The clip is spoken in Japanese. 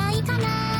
ないかな